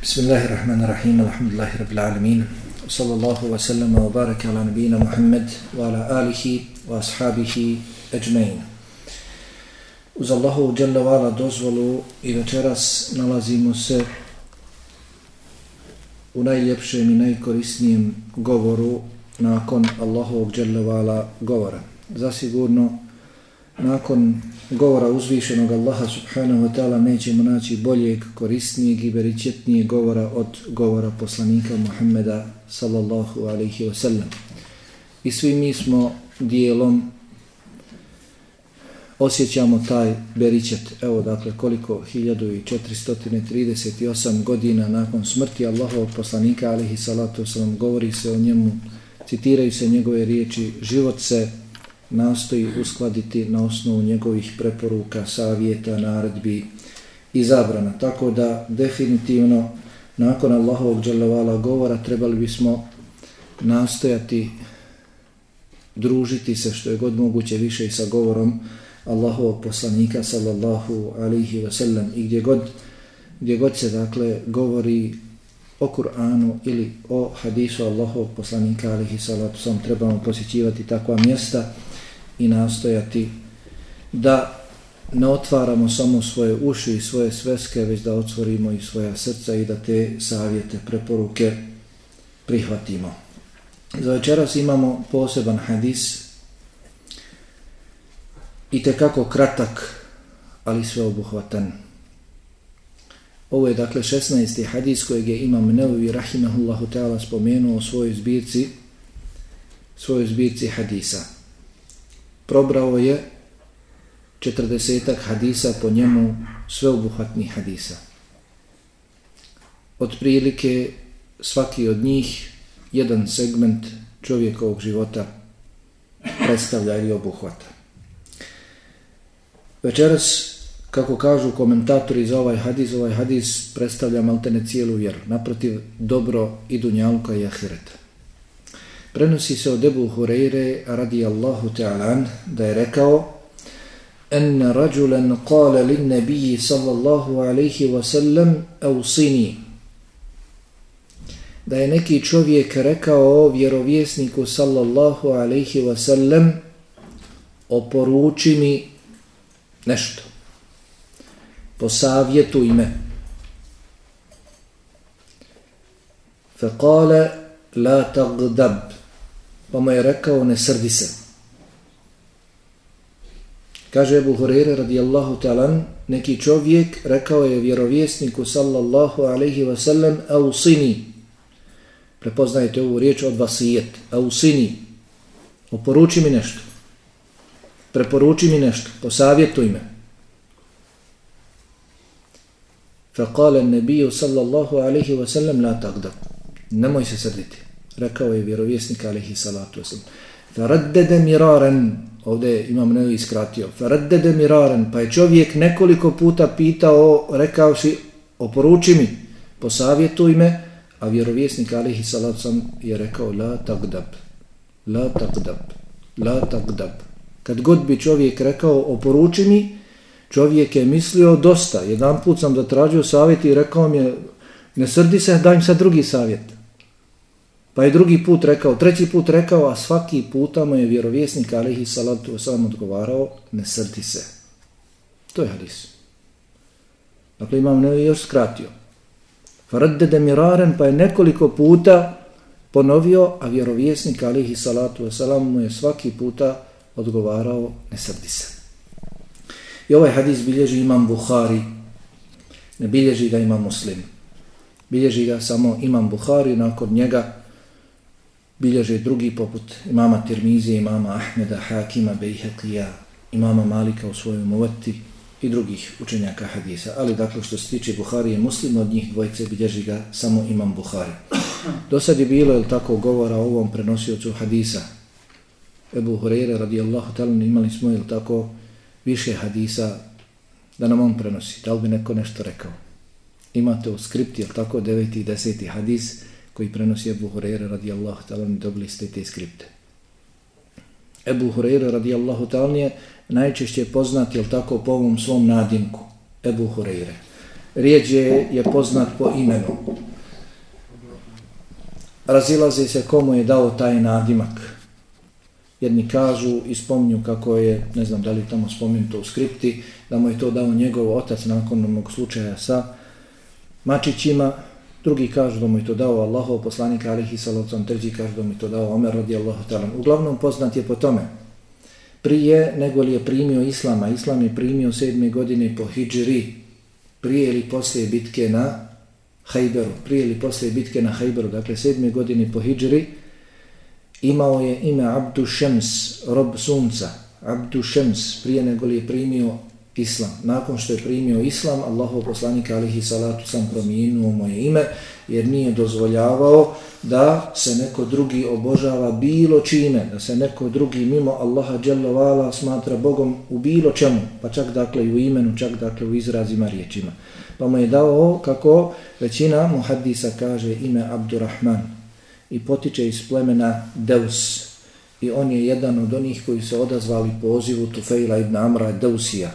Bismillahirrahmanirrahim, alhamdulillahi rabbil alamin, sallallahu wa sallam wa baraka ala nabina Muhammed wa ala alihi wa ashabihi ajmain. Uz Allahu uđalla wa dozvolu i večeras nalazimo se u najljepšem i najkorisnijem govoru nakon Allahu uđalla wa ala govora. Zasigurno nakon govora uzvišenog Allaha subhanahu wa ta'ala nećemo naći boljeg, korisnijeg i beričetnijeg govora od govora poslanika Muhammeda sallallahu alaihi wa sallam. I svi mi smo dijelom osjećamo taj beričet. Evo dakle koliko 1438 godina nakon smrti Allahovog poslanika alaihi salatu wasallam govori se o njemu, citiraju se njegove riječi, život se nastoji uskladiti na osnovu njegovih preporuka, savjeta, naredbi i zabrana. Tako da definitivno nakon Allahovog dželevala govora trebali bismo nastojati družiti se što je god moguće više i sa govorom Allahovog poslanika sallallahu alihi wasallam i gdje god, gdje god se dakle govori o Kur'anu ili o hadisu Allahovog poslanika alihi salatu sam trebamo posjećivati takva mjesta i nastojati da ne otvaramo samo svoje uši i svoje sveske, već da otvorimo i svoja srca i da te savjete, preporuke prihvatimo. Za večeras imamo poseban hadis i tekako kratak, ali sveobuhvatan. Ovo je dakle 16. hadis kojeg je imam Neovi Rahimahullahu ta'ala spomenuo u svojoj zbirci, svojoj zbirci hadisa probrao je 40 hadisa po njemu sveobuhvatnih hadisa. Od prilike svaki od njih jedan segment čovjekovog života predstavlja ili obuhvata. Večeras, kako kažu komentatori za ovaj hadis, ovaj hadis predstavlja maltene cijelu vjeru. Naprotiv, dobro i dunjalka i ahireta. Prenosi se od Ebu Hureyre radijallahu ta'ala da je rekao en rađulen kale lin nebiji sallallahu alaihi wa sallam da je neki čovjek rekao vjerovjesniku sallallahu alaihi wa sallam oporuči mi nešto. Posavjetuj me. Fe kale la tagdab pa mu je rekao ne srdi se. Kaže Ebu Hurere radijallahu talan, neki čovjek rekao je vjerovjesniku sallallahu alaihi wasallam ausini. Prepoznajte ovu riječ od vasijet. Ausini. Oporuči mi nešto. Preporuči mi nešto. Posavjetuj me. Faqala an-nabiy sallallahu alayhi wasallam la takda. Nemoj se srditi rekao je vjerovjesnik alihi salatu wasalam. Faraddede miraren, ovdje imam nevi iskratio, faraddede miraren, pa je čovjek nekoliko puta pitao, rekao si, oporuči mi, posavjetuj me, a vjerovjesnik alihi salatu wasalam je rekao, la tagdab, la tagdab, la tagdab. Kad god bi čovjek rekao, oporuči mi, čovjek je mislio dosta. Jedan put sam zatražio savjet i rekao mi je, ne srdi se, daj mi sad drugi savjet. Pa je drugi put rekao, treći put rekao, a svaki puta mu je vjerovjesnik alihi salatu wasalam odgovarao, ne srdi se. To je hadis. Dakle, imam ne još skratio. Faradde de miraren, pa je nekoliko puta ponovio, a vjerovjesnik alihi salatu wasalam mu je svaki puta odgovarao, ne srdi se. I ovaj hadis bilježi imam Buhari, ne bilježi ga imam muslim. Bilježi ga samo imam Buhari, nakon njega bilježe drugi poput imama Tirmizije, imama Ahmeda, Hakima, Bejhekija, imama Malika u svojoj muvati i drugih učenjaka hadisa. Ali dakle što se tiče Buhari i muslim, od njih dvojce bilježi ga samo imam Buhari. Do sad je bilo, je tako, govora o ovom prenosiocu hadisa. Ebu Hureyre radijallahu talan imali smo, je tako, više hadisa da nam on prenosi. Da li bi neko nešto rekao? Imate u skripti, je tako, deveti i deseti hadis, koji prenosi Ebu Hureyre radijallahu ta'ala ni dobili ste te skripte. Ebu Hureyre radijallahu ta'ala je najčešće poznat, jel tako, po ovom svom nadimku, Ebu Hureyre. rijeđe je poznat po imenu. Razilaze se komu je dao taj nadimak. Jedni kažu i spomnju kako je, ne znam da li tamo spomenuto u skripti, da mu je to dao njegov otac nakon onog slučaja sa mačićima. Drugi kažu da mu je to dao Allahov poslanik alihi salacom, treći kažu da mu je to dao Omer radijallahu ta'ala. Uglavnom poznat je po tome. Prije nego li je primio Islama, Islam je primio sedme godine po Hidžri, prije ili poslije bitke na Hajberu, prije ili poslije bitke na Hajberu, dakle sedme godine po Hidžri, imao je ime Abdu Šems, rob sunca, Abdu Šems, prije nego li je primio Islam. Nakon što je primio Islam, Allahov poslanik alihi salatu sam promijenuo moje ime, jer nije dozvoljavao da se neko drugi obožava bilo čime, da se neko drugi mimo Allaha dželovala smatra Bogom u bilo čemu, pa čak dakle i u imenu, čak dakle u izrazima riječima. Pa mu je dao kako većina muhaddisa kaže ime Abdurrahman i potiče iz plemena Deus i on je jedan od onih koji se odazvali pozivu Tufejla ibn Amra Deusija,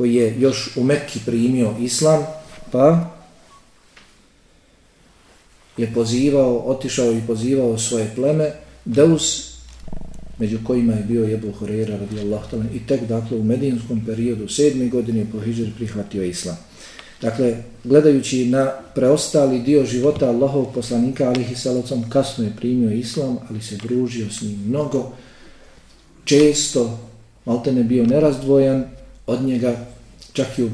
koji je još u Mekki primio islam, pa je pozivao, otišao i pozivao svoje pleme, Deus, među kojima je bio Jebu Horeira radijallahu ta'ala, i tek dakle u medijinskom periodu, sedmi godine po Hidžer prihvatio islam. Dakle, gledajući na preostali dio života Allahov poslanika, alihi salacom, kasno je primio islam, ali se družio s njim mnogo, često, malte ne bio nerazdvojan, od njega čak i u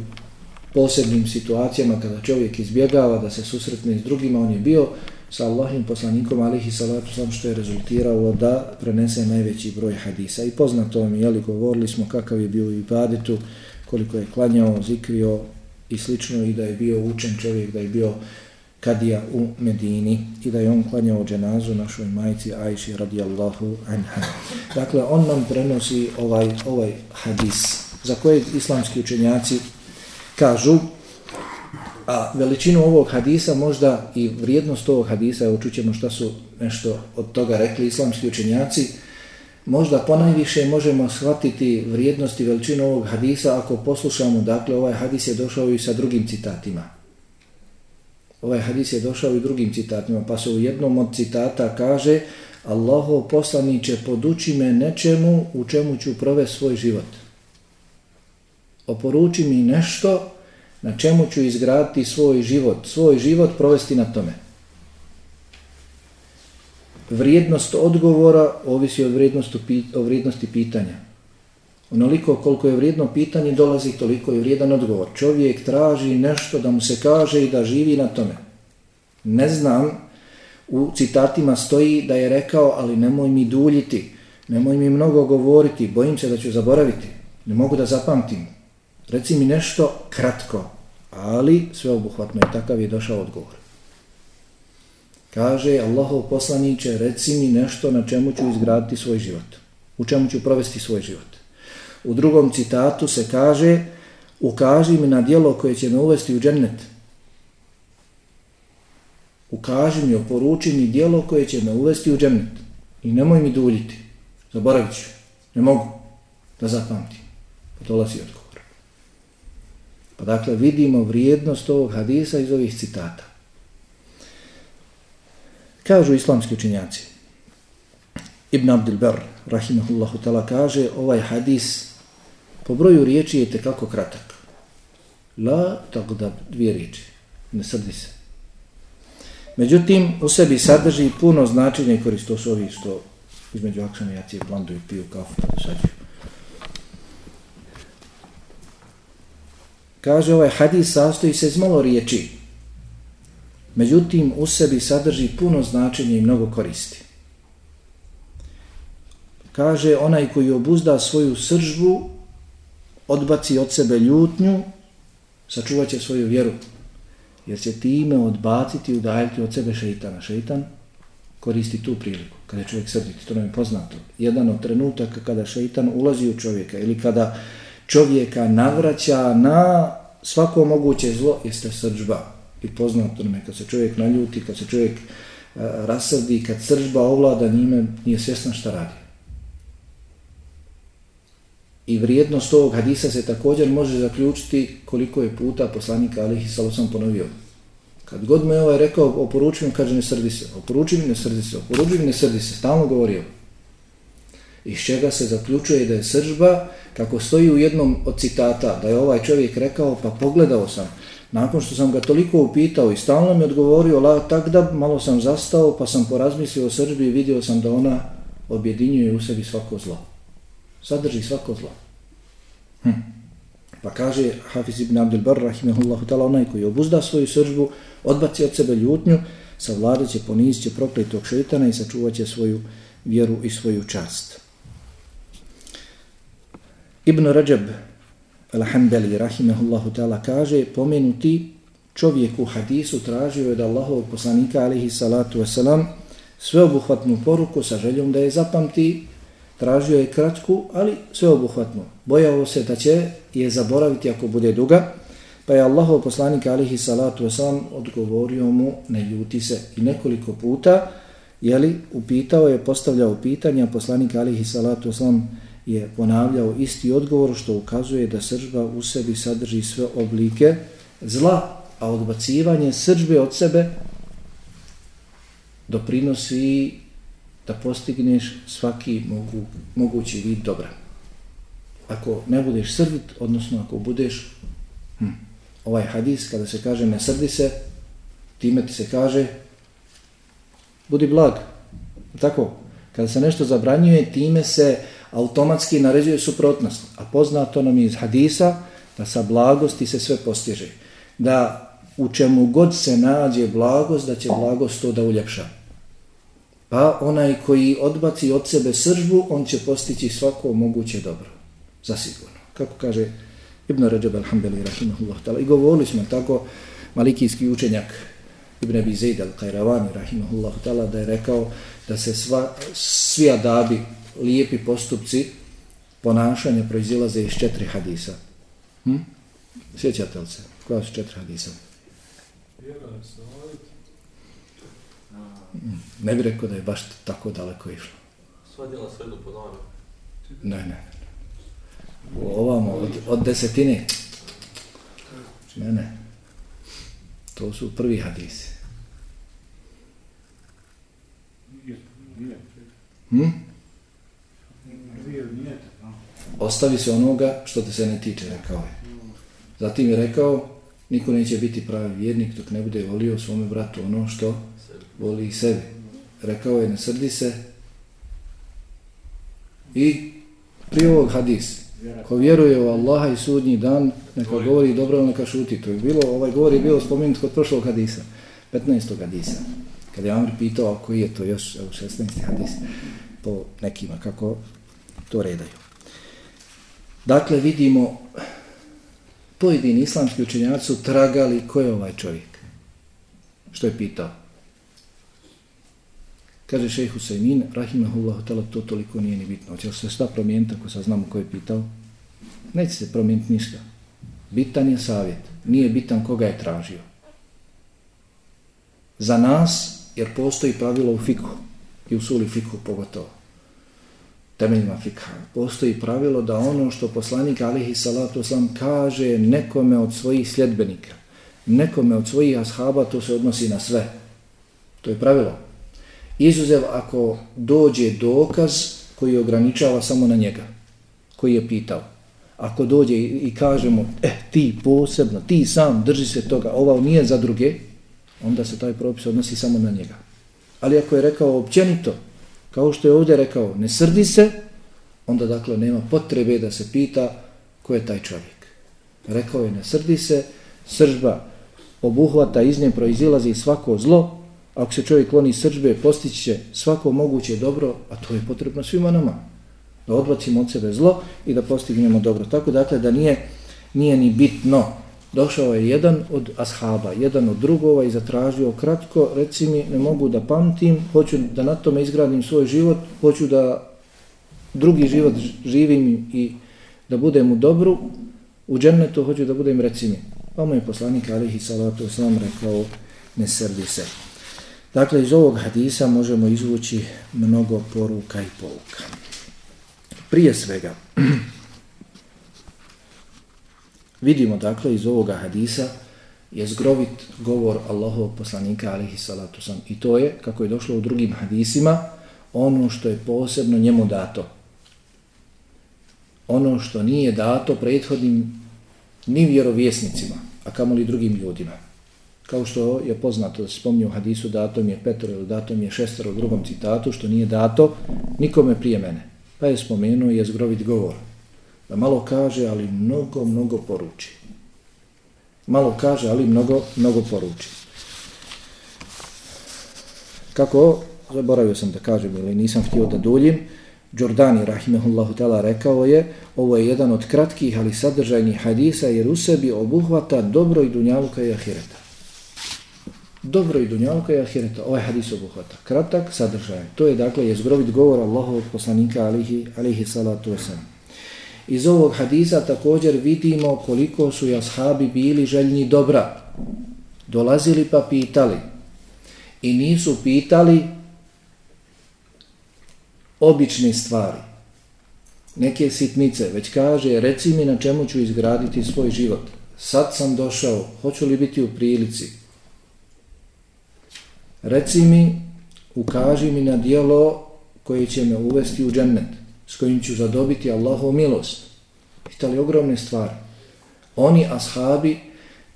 posebnim situacijama kada čovjek izbjegava da se susretne s drugima, on je bio sa Allahim poslanikom alihi salatu sam što je rezultiralo da prenese najveći broj hadisa. I poznato vam je, jeli govorili smo kakav je bio u ibadetu, koliko je klanjao, zikrio i slično i da je bio učen čovjek, da je bio kadija u Medini i da je on klanjao dženazu našoj majci Ajši radijallahu anha. Dakle, on nam prenosi ovaj, ovaj hadis za koje islamski učenjaci kažu a veličinu ovog hadisa možda i vrijednost ovog hadisa evo čućemo šta su nešto od toga rekli islamski učenjaci možda ponajviše možemo shvatiti vrijednost i veličinu ovog hadisa ako poslušamo dakle ovaj hadis je došao i sa drugim citatima. Ovaj hadis je došao i drugim citatima pa se u jednom od citata kaže Allahov poslaniće poduči me nečemu u čemu ću provesti svoj život oporuči mi nešto na čemu ću izgraditi svoj život, svoj život provesti na tome. Vrijednost odgovora ovisi od vrijednosti, o vrijednosti pitanja. Onoliko koliko je vrijedno pitanje, dolazi toliko je vrijedan odgovor. Čovjek traži nešto da mu se kaže i da živi na tome. Ne znam, u citatima stoji da je rekao, ali nemoj mi duljiti, nemoj mi mnogo govoriti, bojim se da ću zaboraviti, ne mogu da zapamtim. Reci mi nešto kratko, ali sveobuhvatno i takav je došao odgovor. Kaže Allahov poslaniće, reci mi nešto na čemu ću izgraditi svoj život. U čemu ću provesti svoj život. U drugom citatu se kaže, ukaži mi na dijelo koje će me uvesti u džennet. Ukaži mi, oporuči mi dijelo koje će me uvesti u džennet. I nemoj mi duljiti. Zaboravit ću. Ne mogu da zapamtim. Pa dolazi odgovor. Pa dakle vidimo vrijednost ovog hadisa iz ovih citata. Kažu islamski učinjaci. Ibn Abdul Bar, rahimahullahu tala, kaže ovaj hadis po broju riječi je tekako kratak. La, tagdab, dvije riječi. Ne srdi se. Međutim, u sebi sadrži puno značenja i korist. Su ovi što između aksana i jacije blanduju, piju kafu, sađuju. Kaže ovaj hadis sastoji se iz malo riječi. Međutim, u sebi sadrži puno značenja i mnogo koristi. Kaže, onaj koji obuzda svoju sržbu, odbaci od sebe ljutnju, sačuvat će svoju vjeru. Jer će time odbaciti i udaljiti od sebe šeitana. Šeitan koristi tu priliku. Kada je čovjek srditi, to nam je poznato. Jedan od trenutaka kada šeitan ulazi u čovjeka ili kada čovjeka navraća na svako moguće zlo jeste srđba. I poznato nam je kad se čovjek naljuti, kad se čovjek uh, rasrdi, kad srđba ovlada njime, nije svjesna šta radi. I vrijednost ovog hadisa se također može zaključiti koliko je puta poslanika alihi salosan ponovio. Kad god me ovaj rekao, oporuči mi, kaže ne srdi se, oporuči mi, ne srdi se, oporuči mi, ne srdi se, stalno govorio. Iz čega se zaključuje da je sržba, kako stoji u jednom od citata, da je ovaj čovjek rekao, pa pogledao sam, nakon što sam ga toliko upitao i stalno mi odgovorio, la, tak da malo sam zastao, pa sam porazmislio o sržbi i vidio sam da ona objedinjuje u sebi svako zlo. Sadrži svako zlo. Hm. Pa kaže Hafiz ibn Abdel Bar, rahimahullahu ta'ala, onaj koji obuzda svoju sržbu, odbaci od sebe ljutnju, savladat će, ponizit će prokletog šeitana i sačuvat će svoju vjeru i svoju čast. Ibn Rajab al-Hanbali, rahimahullahu ta'ala, kaže, pomenuti čovjek u hadisu tražio je da Allahov poslanika, alihi salatu wasalam, sveobuhvatnu poruku sa željom da je zapamti, tražio je kratku, ali sveobuhvatnu. Bojao se da će je zaboraviti ako bude duga, pa je Allahov poslanik alihi salatu wasalam odgovorio mu ne ljuti se i nekoliko puta, jeli, upitao je, postavljao pitanja, poslanik alihi salatu wasalam je ponavljao isti odgovor što ukazuje da sržba u sebi sadrži sve oblike zla, a odbacivanje sržbe od sebe doprinosi da postigneš svaki mogu, mogući vid dobra. Ako ne budeš srdit, odnosno ako budeš hm, ovaj hadis, kada se kaže ne srdi se, time ti se kaže budi blag. Tako, kada se nešto zabranjuje, time se automatski naređuje suprotnost. A poznato nam je iz hadisa da sa blagosti se sve postiže. Da u čemu god se nađe blagost, da će blagost to da uljepša. Pa onaj koji odbaci od sebe sržbu, on će postići svako moguće dobro. Zasigurno. Kako kaže Ibn Rajab al-Hambeli, rahimahullah ta'ala. I govorili smo tako, malikijski učenjak Ibn Abi Zaid al-Qayravani, rahimahullah ta'ala, da je rekao da se sva, svi adabi, lijepi postupci, ponašanja proizilaze iz četiri hadisa. Hm? Sjećate li se? Koja su četiri hadisa? Ne bih rekao da je baš tako daleko išlo. Sva djela sve do ponavlja. Ne, ne. U ovamo, od, od desetine. Ne, ne. To su prvi hadisi. Hm? Ostavi se onoga što te se ne tiče, rekao je. Zatim je rekao, niko neće biti pravi vjernik dok ne bude volio svome bratu ono što voli i sebi. Rekao je, ne srdi se. I prije ovog hadis, ko vjeruje u Allaha i sudnji dan, neka govori dobro, neka šuti. To je bilo, ovaj govor je bilo spomenut kod prošlog hadisa, 15. hadisa. Kada je Amr pitao koji je to još evo 16. hadis po nekima, kako to redaju. Dakle, vidimo pojedini islamski učenjaci su tragali ko je ovaj čovjek. Što je pitao? Kaže šejh Husaymin, rahimahullahu tala, to toliko nije ni bitno. Hoće se šta promijeniti ako sad znamo ko je pitao? Neće se promijeniti ništa. Bitan je savjet. Nije bitan koga je tražio. Za nas, jer postoji pravilo u fiku, i u suli fiku pogotovo, temeljima fikha, postoji pravilo da ono što poslanik alihi salatu sam kaže nekome od svojih sljedbenika, nekome od svojih ashaba, to se odnosi na sve. To je pravilo. Izuzev ako dođe dokaz koji ograničava samo na njega, koji je pitao. Ako dođe i kaže mu, eh, ti posebno, ti sam drži se toga, ova nije za druge, onda se taj propis odnosi samo na njega. Ali ako je rekao općenito, kao što je ovdje rekao, ne srdi se, onda dakle nema potrebe da se pita ko je taj čovjek. Rekao je, ne srdi se, sržba obuhvata, iz nje proizilazi svako zlo, Ako se čovjek kloni sržbe, postići će svako moguće dobro, a to je potrebno svima nama. Da odbacimo od sebe zlo i da postignemo dobro. Tako dakle da nije, nije ni bitno. Došao je jedan od ashaba, jedan od drugova i zatražio kratko, reci mi, ne mogu da pamtim, hoću da na tome izgradim svoj život, hoću da drugi život živim i da budem u dobru, u džennetu hoću da budem, reci mi. Pa mu je poslanik alihi salatu sam rekao, ne srdi se. Dakle, iz ovog hadisa možemo izvući mnogo poruka i pouka. Prije svega, Vidimo dakle iz ovoga hadisa je zgrovit govor Allahovog poslanika alihi salatu sam. I to je, kako je došlo u drugim hadisima, ono što je posebno njemu dato. Ono što nije dato prethodnim ni vjerovjesnicima, a kamoli drugim ljudima. Kao što je poznato da se spomnio u hadisu dato mi je Petro ili dato mi je šestero u drugom citatu, što nije dato nikome prije mene. Pa je spomenuo je zgrovit govor. Da malo kaže, ali mnogo, mnogo poruči. Malo kaže, ali mnogo, mnogo poruči. Kako, zaboravio sam da kažem ili nisam htio da duljim, Đordani, rahimehullahu tala, rekao je, ovo je jedan od kratkih, ali sadržajnih hadisa, jer u sebi obuhvata dobro i dunjaluka i ahireta. Dobro i dunjaluka i ahireta. Ovaj hadis obuhvata. Kratak, sadržajan. To je, dakle, je zgrovit govor Allahovog poslanika, alihi, alihi salatu wasalam. Iz ovog hadisa također vidimo koliko su jashabi bili željni dobra. Dolazili pa pitali. I nisu pitali obične stvari, neke sitnice, već kaže, reci mi na čemu ću izgraditi svoj život. Sad sam došao, hoću li biti u prilici? Reci mi, ukaži mi na dijelo koje će me uvesti u džennet, s kojim ću zadobiti Allahov milost. Pitali ogromne stvari. Oni, ashabi,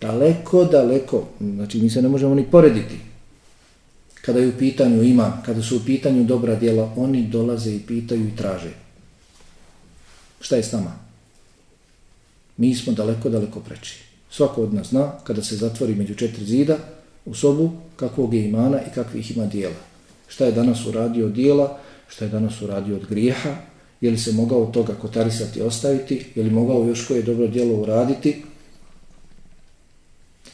daleko, daleko, znači mi se ne možemo ni porediti, kada je u pitanju ima, kada su u pitanju dobra djela, oni dolaze i pitaju i traže. Šta je s nama? Mi smo daleko, daleko preči. Svako od nas zna, kada se zatvori među četiri zida, u sobu, kakvog je imana i kakvih ima dijela. Šta je danas uradio dijela, šta je danas uradio od grijeha, je li se mogao toga kotarisati ostaviti, je li mogao još koje dobro djelo uraditi.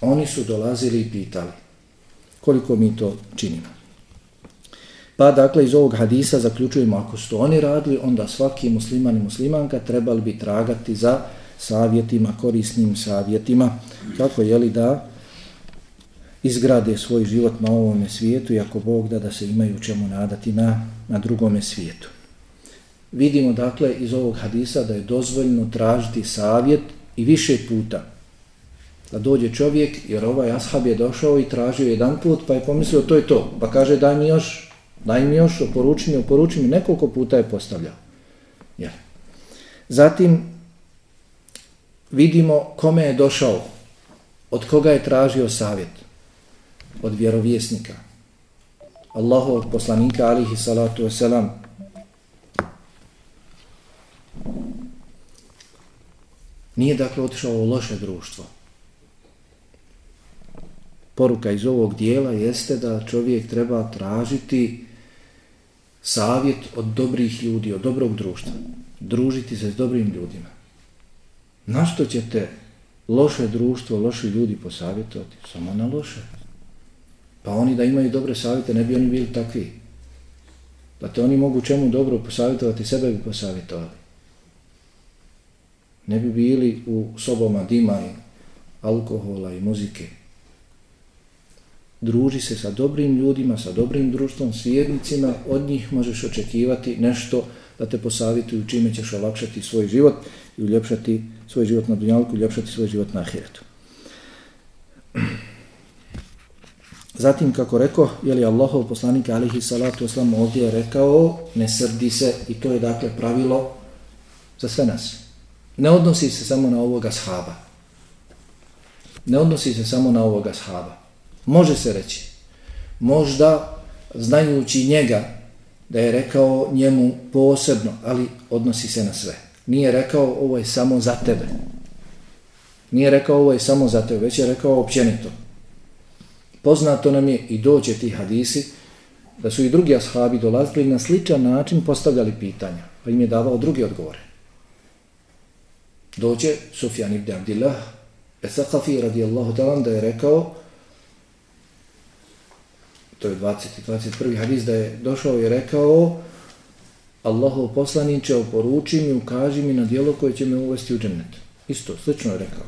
Oni su dolazili i pitali koliko mi to činimo. Pa dakle iz ovog hadisa zaključujemo ako su oni radili, onda svaki musliman i muslimanka trebali bi tragati za savjetima, korisnim savjetima, kako je li da izgrade svoj život na ovom svijetu i ako Bog da da se imaju čemu nadati na, na drugome svijetu. Vidimo dakle iz ovog hadisa da je dozvoljno tražiti savjet i više puta, da dođe čovjek, jer ovaj ashab je došao i tražio jedan put, pa je pomislio to je to. Pa kaže daj mi još, daj mi još, oporuči mi, oporuči mi, nekoliko puta je postavljao. Ja. Zatim vidimo kome je došao, od koga je tražio savjet, od vjerovjesnika. Allahovog poslanika, alihi salatu wasalam, Nije dakle otišao u loše društvo poruka iz ovog dijela jeste da čovjek treba tražiti savjet od dobrih ljudi, od dobrog društva. Družiti se s dobrim ljudima. Na što ćete loše društvo, loši ljudi posavjetovati? Samo na loše. Pa oni da imaju dobre savjete, ne bi oni bili takvi. Pa te oni mogu čemu dobro posavjetovati, sebe bi posavjetovali. Ne bi bili u soboma dima i alkohola i muzike druži se sa dobrim ljudima, sa dobrim društvom, svijednicima, od njih možeš očekivati nešto da te posavituju čime ćeš olakšati svoj život i uljepšati svoj život na dunjalku i uljepšati svoj život na ahiretu. Zatim, kako rekao, je li Allahov poslanik alihi salatu oslam ovdje je rekao, ne srdi se i to je dakle pravilo za sve nas. Ne odnosi se samo na ovoga shaba. Ne odnosi se samo na ovoga shaba. Može se reći. Možda, znajući njega, da je rekao njemu posebno, ali odnosi se na sve. Nije rekao ovo je samo za tebe. Nije rekao ovo je samo za tebe, već je rekao općenito. Poznato nam je i doće ti hadisi da su i drugi ashabi dolazili na sličan način postavljali pitanja, pa im je davao drugi odgovore. Doće Sufjan ibn Abdillah, Esakafi radijallahu talan da je rekao to je 20. 21. hadis da je došao i rekao Allahov poslaniće oporuči mi, ukaži mi na dijelo koje će me uvesti u džennet. Isto, slično je rekao.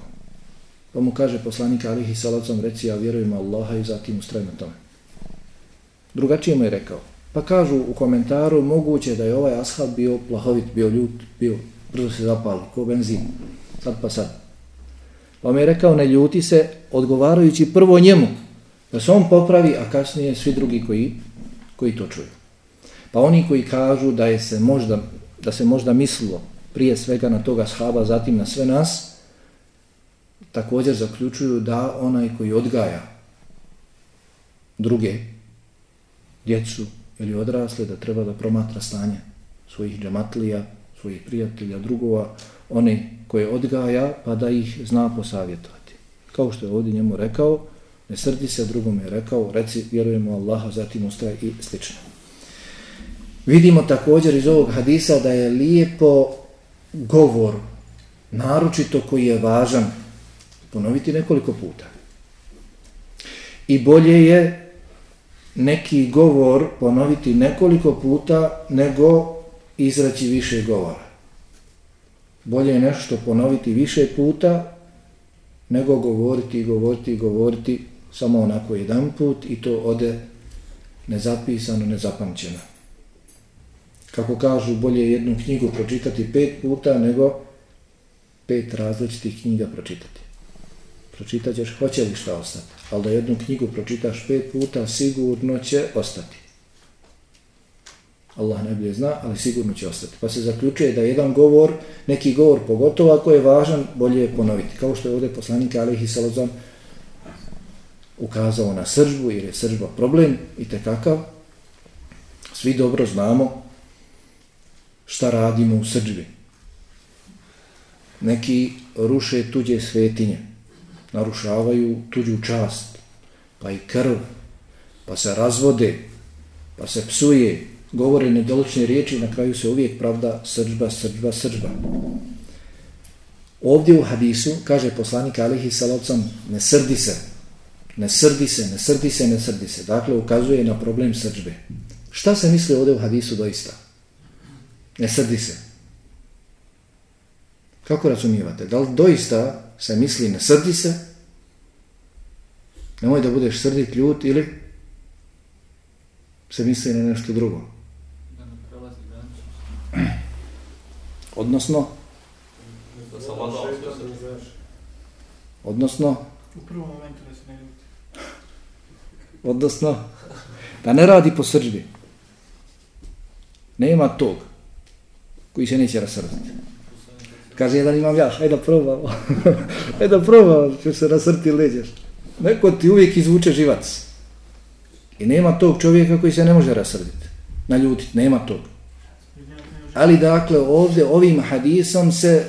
Pa mu kaže poslanik alihi salacom reci ja vjerujem Allaha i zatim ustraj na tome. Drugačije mu je rekao. Pa kažu u komentaru moguće da je ovaj ashab bio plahovit, bio ljut, bio brzo se zapali, ko benzin. Sad pa sad. Pa mi je rekao, ne ljuti se, odgovarajući prvo njemu, da se on popravi, a kasnije svi drugi koji, koji to čuju. Pa oni koji kažu da je se možda, da se možda mislilo prije svega na toga shaba, zatim na sve nas, također zaključuju da onaj koji odgaja druge, djecu ili odrasle, da treba da promatra stanje svojih džematlija, svojih prijatelja, drugova, one koje odgaja, pa da ih zna posavjetovati. Kao što je ovdje njemu rekao, ne srdi se, drugom je rekao, reci, vjerujemo Allaha, zatim ustaje i slično. Vidimo također iz ovog hadisa da je lijepo govor, naročito koji je važan, ponoviti nekoliko puta. I bolje je neki govor ponoviti nekoliko puta nego izraći više govora. Bolje je nešto ponoviti više puta nego govoriti, govoriti, govoriti samo onako jedan put i to ode nezapisano, nezapamćeno. Kako kažu, bolje je jednu knjigu pročitati pet puta nego pet različitih knjiga pročitati. Pročitat ćeš, hoće li šta ostati, ali da jednu knjigu pročitaš pet puta, sigurno će ostati. Allah najbolje zna, ali sigurno će ostati. Pa se zaključuje da jedan govor, neki govor pogotovo ako je važan, bolje je ponoviti. Kao što je ovdje poslanik Alihi Salozan ukazao na sržbu, jer je sržba problem i tekakav. Svi dobro znamo šta radimo u sržbi. Neki ruše tuđe svetinje, narušavaju tuđu čast, pa i krv, pa se razvode, pa se psuje, govore nedolične riječi na kraju se uvijek pravda sržba, srđba, sržba. Ovdje u hadisu kaže poslanik Alihi salavcom ne srdi se, ne srdi se, ne srdi se, ne srdi se. Dakle, ukazuje na problem sržbe. Šta se misli ovdje u hadisu doista? Ne srdi se. Kako razumijevate? Da li doista se misli ne srdi se? Nemoj da budeš srdit ljut ili se misli na nešto drugo. Odnosno, odnosno, u prvom momentu da se ne ljuti. Odnosno, da ne radi po srđbi. Nema tog koji se neće rasrditi. Kaže jedan imam ja, hajde da probamo. hajde da probamo, ću se rasrti leđeš. Neko ti uvijek izvuče živac. I nema tog čovjeka koji se ne može rasrditi. Naljutiti, nema tog. Ali dakle ovdje ovim hadisom se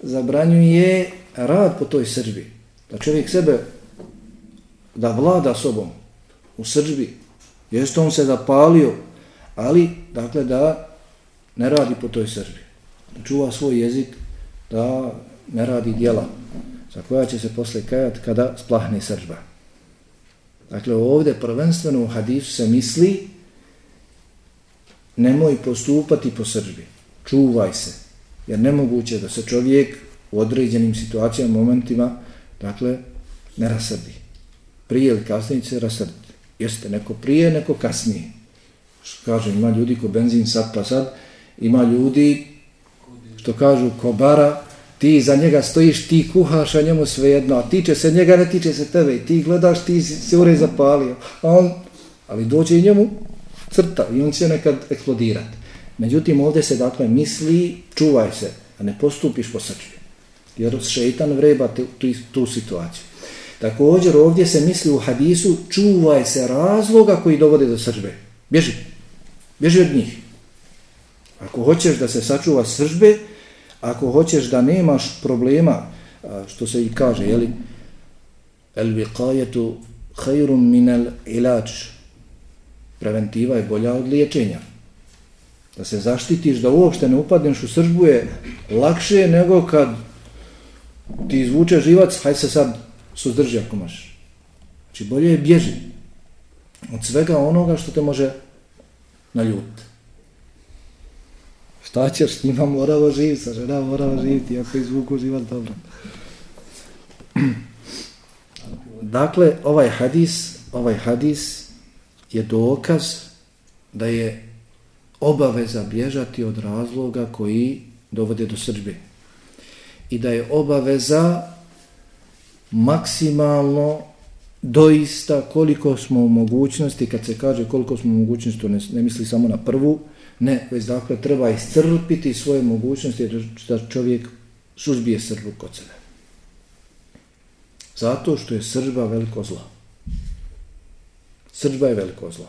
zabranjuje rad po toj srđbi. Da čovjek sebe da vlada sobom u srđbi. Jeste on se zapalio, ali dakle da ne radi po toj srđbi. Da čuva svoj jezik, da ne radi dijela za koja će se posle kajat kada splahne srđba. Dakle ovdje prvenstveno u hadisu se misli nemoj postupati po srđbi, čuvaj se, jer nemoguće da se čovjek u određenim situacijama, momentima, dakle, ne rasrdi. Prije ili kasnije će se rasrditi. Jeste neko prije, neko kasnije. Što kaže, ima ljudi ko benzin sad pa sad, ima ljudi što kažu ko bara, ti za njega stojiš, ti kuhaš, a njemu sve jedno, a tiče se njega, ne tiče se tebe, ti gledaš, ti se ure zapalio, a on, ali dođe i njemu, crta i on će nekad eksplodirati. Međutim, ovdje se dakle misli, čuvaj se, a ne postupiš po srđbi. Jer šeitan vreba tu, tu, tu situaciju. Također ovdje se misli u hadisu, čuvaj se razloga koji dovode do srđbe. Bježi. Bježi od njih. Ako hoćeš da se sačuva sržbe, ako hoćeš da nemaš problema, što se i kaže, jeli, el viqajetu hajrum minel ilač, preventiva je bolja od liječenja. Da se zaštitiš, da uopšte ne upadneš u sržbu je lakše nego kad ti izvuče živac, haj se sad suzdrži ako maš. Znači bolje je bježi od svega onoga što te može naljutiti. Šta ćeš s njima moramo živiti, sa žena moramo živiti, ako izvuku živac, dobro. Dakle, ovaj hadis, ovaj hadis je dokaz da je obaveza bježati od razloga koji dovode do srđbe. I da je obaveza maksimalno doista koliko smo u mogućnosti, kad se kaže koliko smo u mogućnosti, to ne, ne misli samo na prvu, ne, već dakle treba iscrpiti svoje mogućnosti da čovjek suzbije srđbu kod sebe. Zato što je sržba veliko zlo. Srđba je veliko zlo.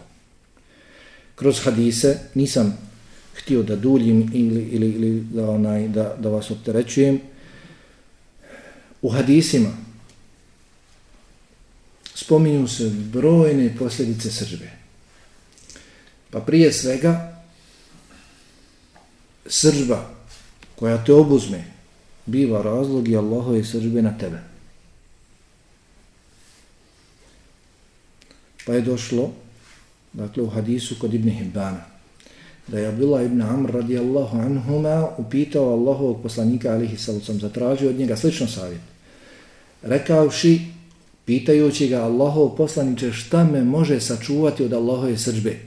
Kroz hadise nisam htio da duljim ili, ili, ili da, onaj, da, da vas opterećujem. U hadisima spominju se brojne posljedice sržbe. Pa prije svega sržba koja te obuzme biva razlog i Allahove sržbe na tebe. Pa je došlo, dakle u hadisu kod Ibn Hibbana, da je Abdullah ibn Amr radijallahu anhuma upitao Allahovog poslanika alihi salucom, zatražio od njega slično savjet. Rekavši, pitajući ga Allahov poslaniče šta me može sačuvati od Allahove srđbe.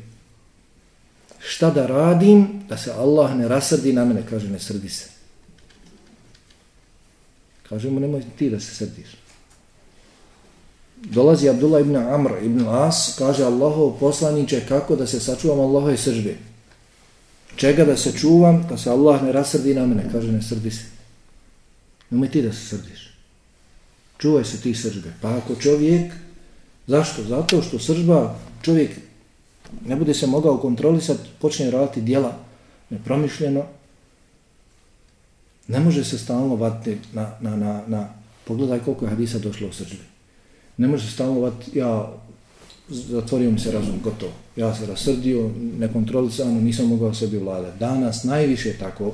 Šta da radim da se Allah ne rasrdi na mene, kaže ne srdi se. Kaže mu nemoj ti da se srdiš. Dolazi Abdullah ibn Amr ibn As, kaže Allahov poslaniče kako da se sačuvam Allahove sržbe. Čega da se čuvam, da se Allah ne rasrdi na mene, kaže ne srdi se. Nemoj ti da se srdiš. Čuvaj se ti sržbe. Pa ako čovjek, zašto? Zato što sržba, čovjek ne bude se mogao kontrolisati, počne raditi dijela nepromišljeno, ne može se stalno vatiti na, na, na, na, pogledaj koliko je hadisa došlo u srđbi. Ne može se stalno vat, ja zatvorio mi se razum, gotovo. Ja se rasrdio, nekontrolisano, nisam mogao sebi vladati. Danas najviše tako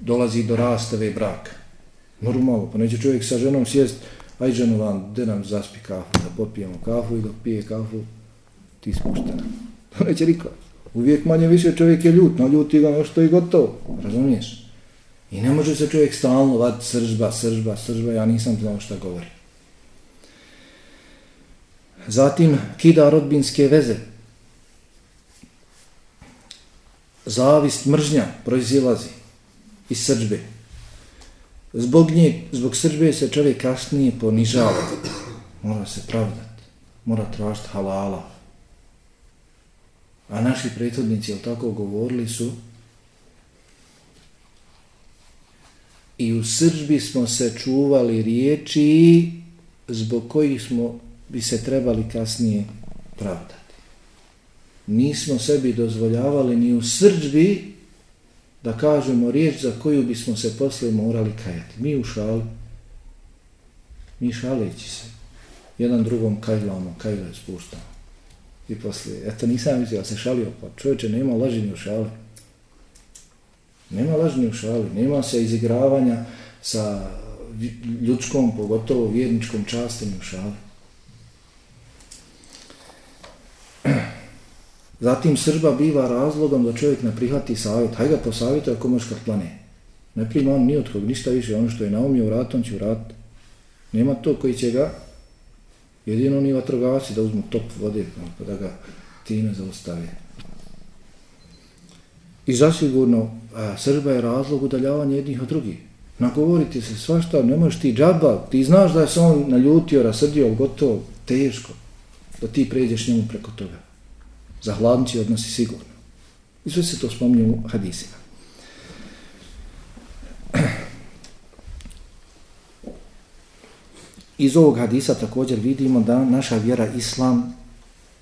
dolazi do rastave braka. Normalno, pa neće čovjek sa ženom sjest, aj ženu van, gde nam zaspi kafu, da popijemo kafu i dok pije kafu, ti spuštena. To neće niko. Uvijek manje više čovjek je ljut, no ljuti ga nešto i gotovo. Razumiješ? I ne može se čovjek stalno vat sržba, sržba, sržba, ja nisam znao šta govorim. Zatim kida rodbinske veze. Zavist mržnja proizilazi iz srđbe. Zbog nje, zbog srđbe se čovjek kasnije ponižava. Mora se pravdati. Mora tražiti halala. A naši prethodnici, jel tako govorili su, i u srđbi smo se čuvali riječi zbog kojih smo bi se trebali kasnije pravdati. Nismo sebi dozvoljavali ni u srđbi da kažemo riječ za koju bismo se posle morali kajati. Mi u šali, mi šaleći se, jedan drugom kajlamo, kajle spuštamo. I posle, eto nisam mislio, se šalio, pa čovječe, nema lažinje u šali. Nema lažnje u šali, nema se izigravanja sa ljudskom, pogotovo vjerničkom častom u šali. Zatim Srba biva razlogom da čovjek ne prihvati savjet. Hajde ga posavjetuje ako možeš kad plane. Ne prima on ni od kog, ništa više. Ono što je naumio u vrat, on će vrat. Nema to koji će ga, jedino oni vatrogavaci da uzmu top vode, pa da ga time zaustavi. I zasigurno, a, Srba je razlog udaljavanja jednih od drugih. Nagovoriti se svašta, ne možeš ti džaba, ti znaš da je se on naljutio, rasrdio, gotovo, teško, da ti pređeš njemu preko toga. Za hladnici odnosi sigurno. I sve se to spomnio u hadisima. Iz ovog hadisa također vidimo da naša vjera islam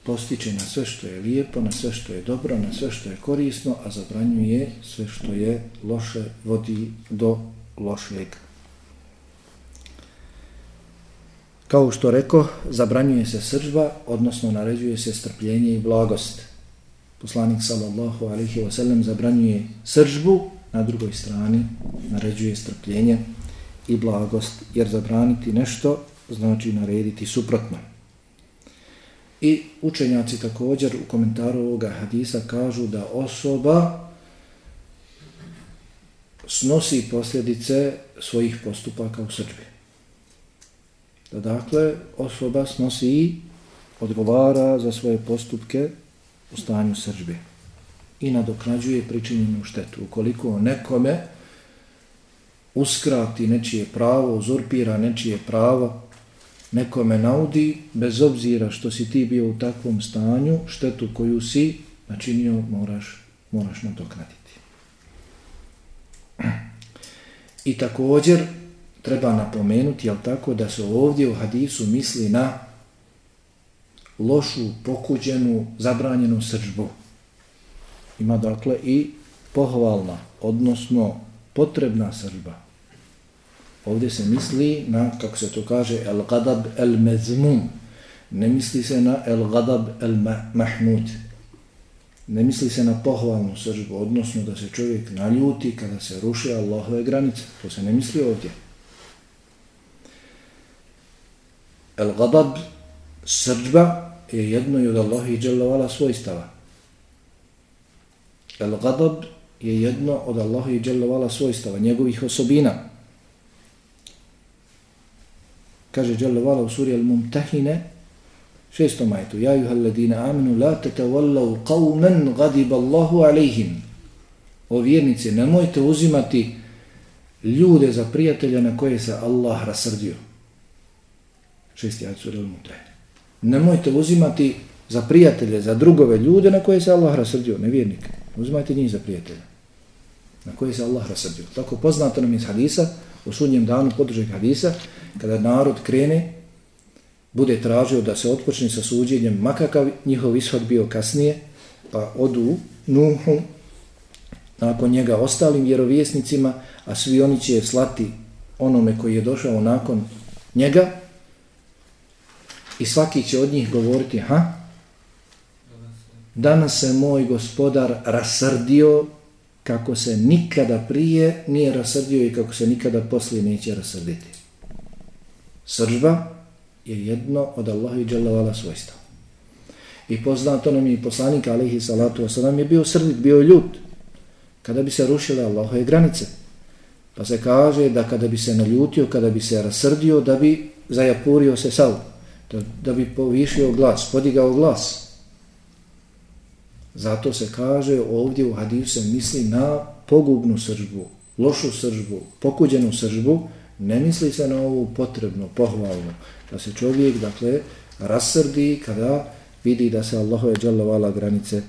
postiče na sve što je lijepo, na sve što je dobro, na sve što je korisno, a zabranjuje sve što je loše, vodi do lošeg. Kao što reko, zabranjuje se sržba, odnosno naređuje se strpljenje i blagost. Poslanik sallallahu alaihi wa sallam zabranjuje sržbu, na drugoj strani naređuje strpljenje i blagost, jer zabraniti nešto znači narediti suprotno. I učenjaci također u komentaru ovoga hadisa kažu da osoba snosi posljedice svojih postupaka u srđbi. Da dakle osoba snosi i odgovara za svoje postupke u stanju srđbe i nadoknađuje pričinjenu štetu. Ukoliko nekome uskrati nečije pravo, uzurpira nečije pravo, nekome naudi, bez obzira što si ti bio u takvom stanju, štetu koju si načinio, moraš, moraš nadoknaditi. I također treba napomenuti, jel tako, da se ovdje u hadisu misli na lošu, pokuđenu, zabranjenu srđbu. Ima dakle i pohvalna, odnosno potrebna srđba. Ovdje se misli na, kako se to kaže, el gadab el mezmum. Ne misli se na el gadab el mahmud. Ne misli se na pohvalnu sržbu, odnosno da se čovjek naljuti kada se ruši Allahove granice. To se ne misli ovdje. El gadab, srđba, je jedno i od Allahi i dželovala svojstava. El gadab je jedno od Allahi i dželovala svojstava, njegovih osobina. Kaže dželovala u suri Al-Mumtahine, Šesto majtu. Ja juha alladina aminu la tatavallahu qavmen gadiba Allahu alaihim. O vjernici, nemojte uzimati ljude za prijatelja na koje se Allah rasrdio. Šesti ajat sura al-Mutahid. Nemojte uzimati za prijatelje, za drugove ljude na koje se Allah rasrdio, nevjernike. Uzimajte njih za prijatelje na koje se Allah rasrdio. Tako poznato nam iz hadisa, u sudnjem danu podržaj hadisa, kada narod krene bude tražio da se otpočne sa suđenjem, makakav njihov ishod bio kasnije, pa odu Nuhu, nakon njega ostalim vjerovjesnicima, a svi oni će slati onome koji je došao nakon njega, i svaki će od njih govoriti, ha? Danas se moj gospodar rasrdio kako se nikada prije nije rasrdio i kako se nikada poslije neće rasrditi. Sržba je jedno od Allahu i dželavala svojstva. I poznato nam je poslanik alihi salatu wasalam je bio srdit, bio ljut kada bi se rušile Allahove granice. Pa se kaže da kada bi se naljutio, kada bi se rasrdio, da bi zajapurio se sav, da, da bi povišio glas, podigao glas. Zato se kaže ovdje u hadisu se misli na pogubnu sržbu, lošu sržbu, pokuđenu sržbu, ne misli se na ovu potrebnu, pohvalnu, da se čovjek, dakle, rasrdi kada vidi da se Allahove dželovala granice,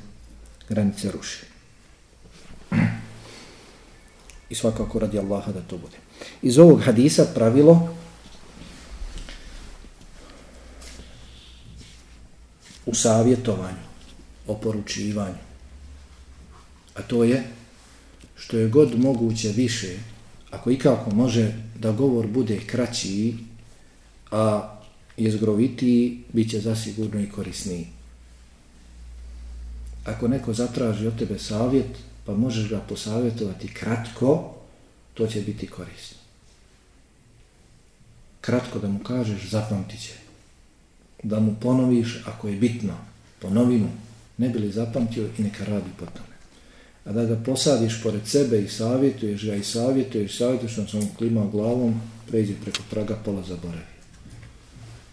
granice ruši. I svakako radi Allaha da to bude. Iz ovog hadisa pravilo u savjetovanju, oporučivanju. A to je što je god moguće više, ako ikako može da govor bude kraći a jezgrovitiji bit će zasigurno i korisniji. Ako neko zatraži od tebe savjet, pa možeš ga posavjetovati kratko, to će biti korisno. Kratko da mu kažeš, zapamtit će. Da mu ponoviš, ako je bitno, ponovi mu, ne bi li zapamtio i neka radi po tome. A da ga posadiš pored sebe i savjetuješ ga i savjetuješ, savjetuješ, on sam klimao glavom, pređe preko praga, pola zaboravi.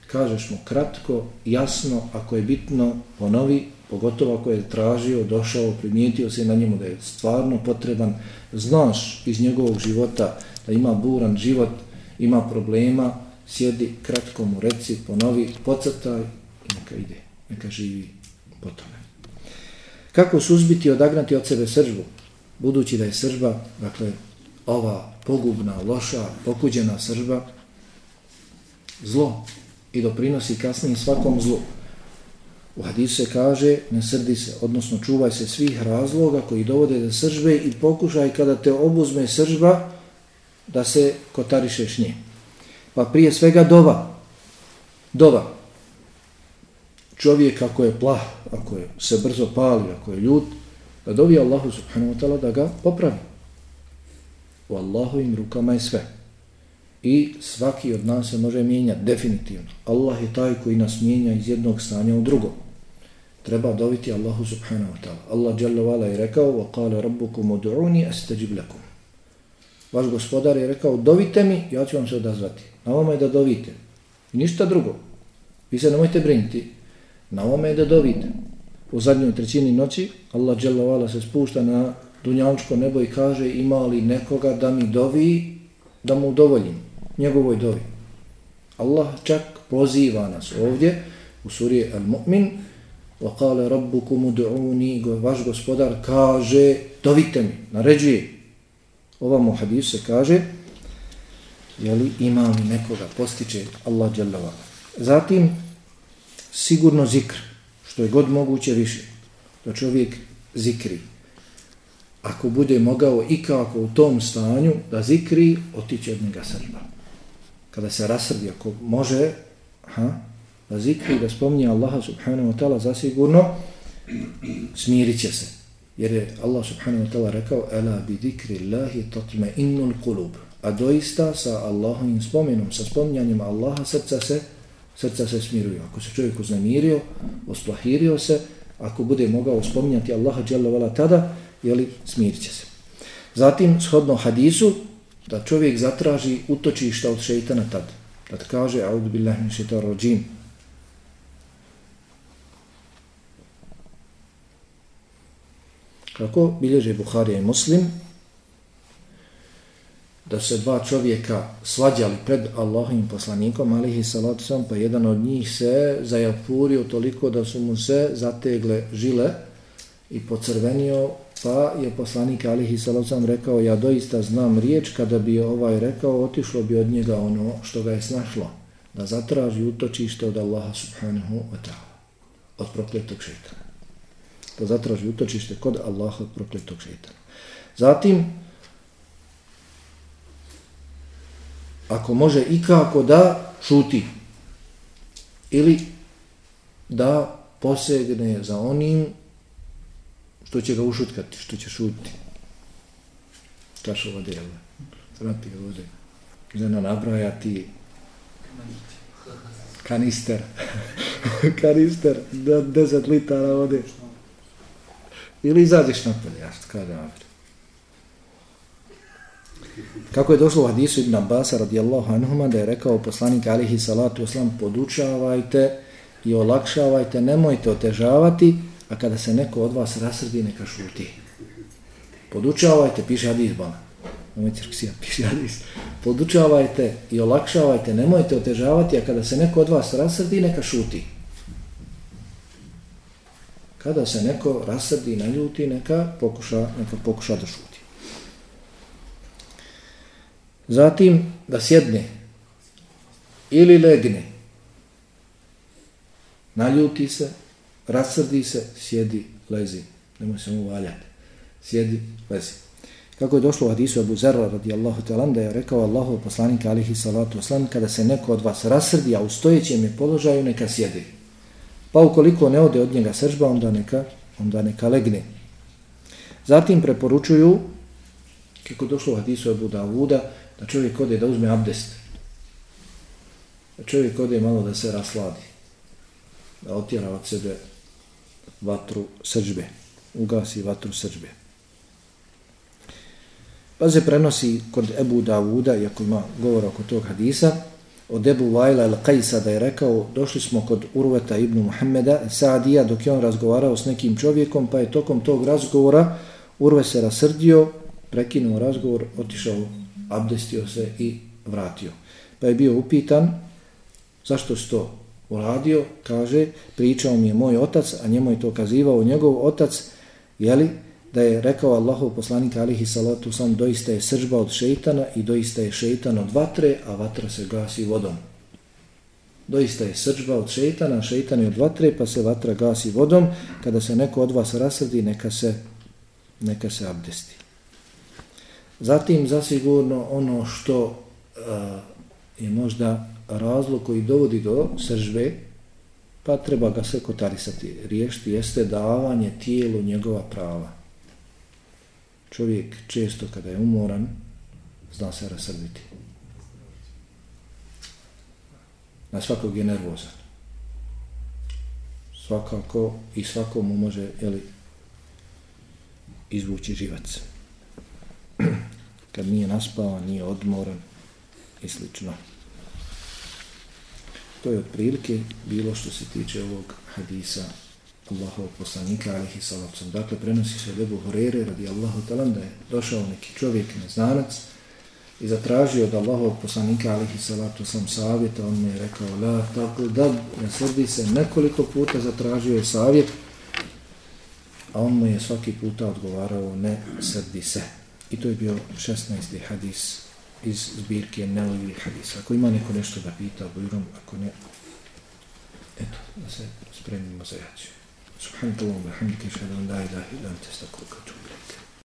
Kažeš mu kratko, jasno, ako je bitno, ponovi, pogotovo ako je tražio, došao, primijetio se na njemu da je stvarno potreban, znaš iz njegovog života da ima buran život, ima problema, sjedi, kratko mu reci, ponovi, pocrtaj i neka ide, neka živi po tome. Kako suzbiti i odagnati od sebe sržbu? Budući da je sržba, dakle, ova pogubna, loša, pokuđena sržba, zlo, i doprinosi kasnije svakom zlu. U hadisu se kaže, ne srdi se, odnosno čuvaj se svih razloga koji dovode do sržbe i pokušaj kada te obuzme sržba da se kotarišeš nje. Pa prije svega dova. Dova. Čovjek ako je plah, ako je se brzo pali, ako je ljud, da dovi Allahu subhanahu wa ta'ala da ga popravi. U Allahovim rukama je sve. I svaki od nas se može mijenjati definitivno. Allah je taj koji nas mijenja iz jednog stanja u drugo. Treba doviti Allahu subhanahu wa ta'ala. Allah jalla vala je rekao wa kale rabbukum udu'uni astajib lakum. Vaš gospodar je rekao dovite mi, ja ću vam se odazvati. Na ovome je da dovite. I ništa drugo. Vi se nemojte briniti. Na ovome je da dovite. U zadnjoj trećini noći Allah jalla vala se spušta na dunjavčko nebo i kaže ima li nekoga da mi dovi da mu udovoljim njegovoj dovi. Allah čak poziva nas ovdje u suri Al-Mu'min وَقَالَ رَبُّكُمُ دُعُونِ Vaš gospodar kaže, dovite mi, naređuje. Ovam u hadisu se kaže, jeli ima li nekoga, postiče Allah dželavala. Zatim, sigurno zikr, što je god moguće više, da čovjek zikri. Ako bude mogao i kako u tom stanju da zikri, otiće od njega srba. Kada se rasrdi, ako može, ha, da zikri, da spominje Allaha subhanahu wa ta'ala, zasigurno smirit će se. Jer je Allah subhanahu wa ta'ala rekao, Ela bi zikri Allahi tatme innul kulub. A doista sa Allahovim spomenom, sa spominjanjem Allaha, srca se, srca se smiruju. Ako se čovjek uznemirio, osplahirio se, ako bude mogao spominjati Allaha dželovala tada, jeli, smirit će se. Zatim, shodno hadisu, da čovjek zatraži utočišta od šeitana tad. Da kaže, audu billahi min šeitan rođim. Kako bilježe Buharija i Muslim, da se dva čovjeka svađali pred Allahovim poslanikom, alihi salatu sam, pa jedan od njih se zajapurio toliko da su mu se zategle žile i pocrvenio, pa je poslanik alihi salatu sam rekao, ja doista znam riječ, kada bi ovaj rekao, otišlo bi od njega ono što ga je snašlo, da zatraži utočište od Allaha subhanahu wa ta'ala, od prokletog šeitana. Da zatraži utočište kod Allaha od prokletog šeitana. Zatim, ako može i kako da šuti ili da posegne za onim što će ga ušutkati, što će šuti. Čašu vode, jel? Rapi vode. Žena nabraja ti kanister. kanister, da 10 litara vode. Ili izađeš napolje, ja što kada. Kako je došlo u hadisu Ibn Abbas radijallahu anhuma da je rekao poslanik alihi salatu oslam podučavajte i olakšavajte, nemojte otežavati, a kada se neko od vas rasrdi, neka šuti. Podučavajte, piše hadis bana. Nemojte rksija, piše hadis. Podučavajte i olakšavajte, nemojte otežavati, a kada se neko od vas rasrdi, neka šuti. Kada se neko rasrdi, naljuti, neka pokuša, neka pokuša da šuti. Zatim da sjedne ili legne. Naljuti se, rasrdi se, sjedi, lezi. Nemoj se mu valjati. Sjedi, lezi. Kako je došlo u hadisu Abu Zerra radijallahu talan da je rekao Allahu poslanika alihi salatu wasalam kada se neko od vas rasrdi, a u stojećem je položaju, neka sjedi. Pa ukoliko ne ode od njega sržba, onda neka, onda neka legne. Zatim preporučuju, kako je došlo u hadisu Abu Davuda, da čovjek ode da uzme abdest. Da čovjek ode malo da se rasladi. Da otjera od sebe vatru srđbe. Ugasi vatru srđbe. Pa se prenosi kod Ebu Davuda, iako ima govor oko tog hadisa, od Ebu Vajla al-Qajsa da je rekao, došli smo kod Urveta ibn Muhammeda, Saadija, dok je on razgovarao s nekim čovjekom, pa je tokom tog razgovora Urve se rasrdio, prekinuo razgovor, otišao abdestio se i vratio. Pa je bio upitan zašto si to uradio, kaže, pričao mi je moj otac, a njemu je to kazivao njegov otac, jeli, da je rekao Allahov poslanik alihi salatu sam, doista je sržba od šeitana i doista je šeitan od vatre, a vatra se gasi vodom. Doista je sržba od šeitana, šeitan je od vatre, pa se vatra gasi vodom. Kada se neko od vas rasrdi, neka se, neka se abdesti. Zatim, zasigurno, ono što uh, je možda razlog koji dovodi do sržbe, pa treba ga sve kotarisati, riješiti, jeste davanje tijelu njegova prava. Čovjek često kada je umoran, zna se rasrbiti. Na svakog je nervozan. Svakako i svakomu može jeli, izvući živac kad nije naspavan, nije odmoran i slično. To je otprilike bilo što se tiče ovog hadisa Allahovog poslanika, alihi salacom. Dakle, prenosi se od Ebu Horeire, radi Allahu talan, da je došao neki čovjek, neznanac, i zatražio od Allahovog poslanika alihi salatu sam savjeta, on mi je rekao la tako da ne srdi se, nekoliko puta zatražio je savjet, a on mu je svaki puta odgovarao ne srdi se. I to je bio 16. hadis iz zbirke neovih hadisa. Ako ima neko nešto da pita, bujrom, ako ne, eto, da se spremimo za jači. Subhanakallahu wa hamdika ashhadu an la ilaha illa anta